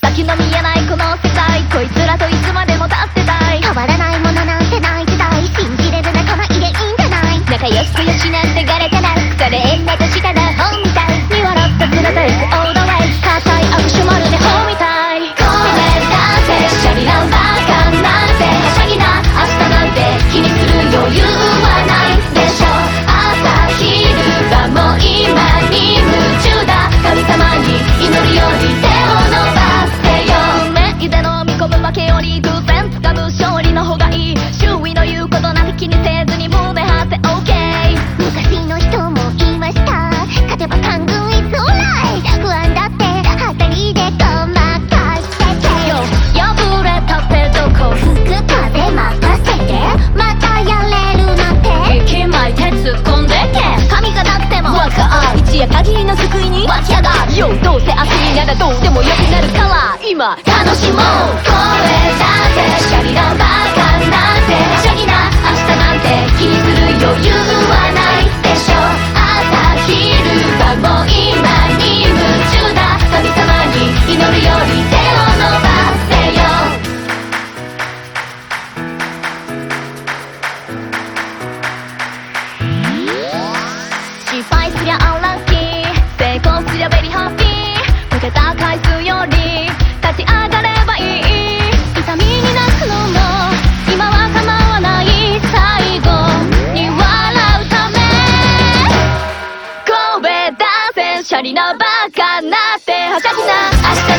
先の見えないこの世界ならどうでもよくなるから今楽しもう。これだってシャリラバカなんて。シャギな明日なんて。気にする余裕はないでしょ。朝昼晩も今に夢中だ。神様に祈るより手を伸ばせよ。失敗すりゃアンラッキー成功すりゃベリーハッピー。けた回数より立ち上がればいい痛みに泣くのも今は構わない最後に笑うため声出せシャリなバカなってはしゃぎな明日